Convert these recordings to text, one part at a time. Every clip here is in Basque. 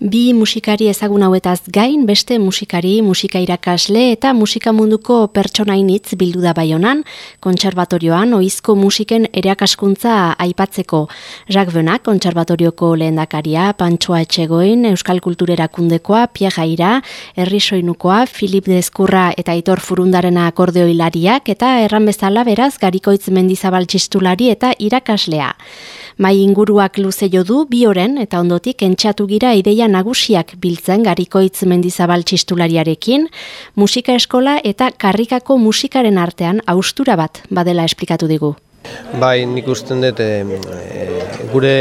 Bi musikari ezagun hauetaz gain, beste musikari, musika irakasle eta musika munduko pertsonainitz bildu da baionan, kontserbatorioan oizko musiken erakaskuntza aipatzeko. Jacques Benak, kontserbatorioko lehendakaria, Pantsoa Etxegoin, Euskal Kulturerakundekoa, Pia Jaira, Herri Soinukoa, Filip Dezkurra eta Itor Furundaren akordeo hilariak, eta erran bezala beraz, garikoitz mendizabal txistulari eta irakaslea. Mai inguruak luze jo du bi oren eta ondotik entxatu gira ideia nagusiak biltzen garikoitz mendizabal txistulariarekin, musika eskola eta karrikako musikaren artean austura bat badela esplikatu digu. Bai, nik usten dut e, gure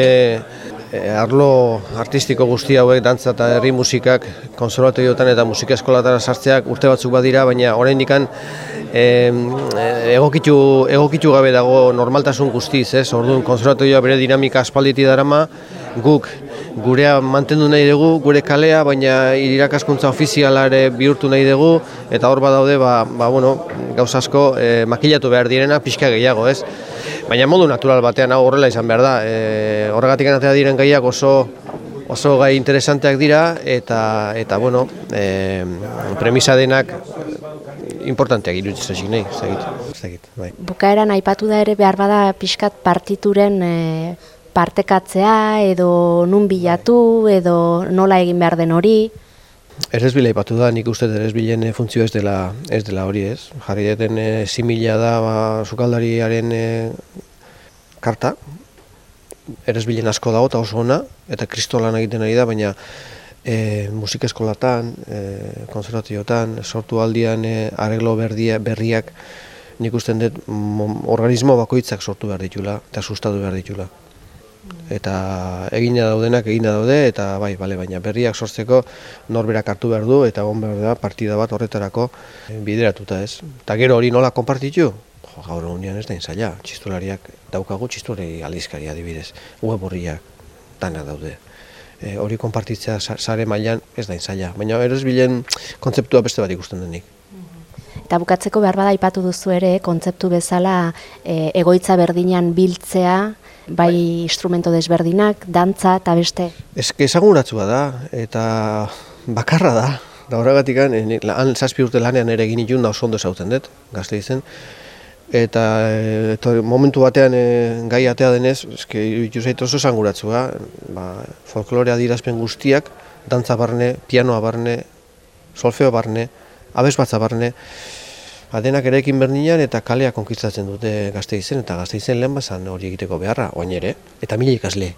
arlo artistiko guzti hauek dantza eta herri musikak konservatorioetan eta musika eskolatara sartzeak urte batzuk badira, baina oraindik e, egokitu, egokitu gabe dago normaltasun guztiz, ez? Orduan konservatorioa bere dinamika aspalditi darama, guk gurea mantendu nahi dugu, gure kalea, baina irakaskuntza ofizialare bihurtu nahi dugu, eta hor badaude, ba, ba, bueno, gauz asko e, makilatu behar direna, pixka gehiago, ez? Baina modu natural batean hau horrela izan behar da. E, horregatik anatea diren gaiak oso oso gai interesanteak dira eta eta bueno, e, premisa denak importanteak iruditzen zaik nahi, zagit, bai. Bukaeran aipatu da ere behar bada pixkat partituren e, partekatzea edo nun bilatu edo nola egin behar den hori. Errezbila ipatu da, nik uste errezbilen funtzio ez dela, ez dela hori ez. Jarri deten e, simila da ba, sukaldariaren e, karta, errezbilen asko dago eta oso ona, eta kristolan egiten ari da, baina e, musika eskolatan, e, konservatiotan, sortu aldian e, arreglo berdia, berriak, nik uste dut organismo bakoitzak sortu behar ditula, eta sustatu behar ditula eta egina daudenak egina daude eta bai, bale, baina berriak sortzeko norberak hartu behar du eta egon behar da partida bat horretarako bideratuta ez. Eta gero hori nola konpartitu? Jo, gaur unian ez da inzaila, txistulariak daukagu txistulari aldizkari adibidez, web horriak dana daude. E, hori konpartitzea sare mailan ez da inzaila, baina eroz bilen kontzeptua beste bat ikusten denik. Eta bukatzeko behar bada ipatu duzu ere, kontzeptu bezala e, egoitza berdinan biltzea, bai, instrumento desberdinak, dantza eta beste. Ez ezaguratzua da, eta bakarra da. Da horregatik, han zazpi urte lanean ere egin itun da oso ondo zauten dut, gazte izen. Eta, eta momentu batean e, gai atea denez, eske iruditu oso zanguratzua, ba, folklorea dirazpen guztiak, dantza barne, pianoa barne, solfeo barne, abez batza barne, adenak ere ekin berdinean eta kalea konkistatzen dute gazte izen, eta gazte izen lehen bazan hori egiteko beharra, oain ere, eta mila ikasle,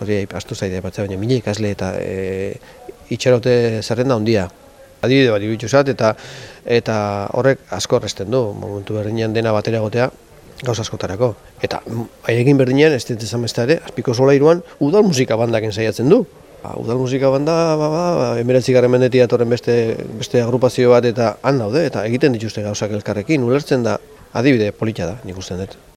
hori astu zaidea batzea, baina mila ikasle eta e, itxarote zerrenda handia. Adibide bat ibitzu zat, eta, eta horrek asko horrezten du, momentu berdinean dena batera gotea, gauz askotarako. Eta egin berdinean, ez dut ezan ere, azpiko sola iruan, udal musika bandaken saiatzen du. Ba, udal musika banda, ba, ba, ba, emeretzi garen mendetia atorren beste, beste agrupazio bat eta han daude, eta egiten dituzte gauzak elkarrekin, ulertzen da, adibide polita da, nik dut.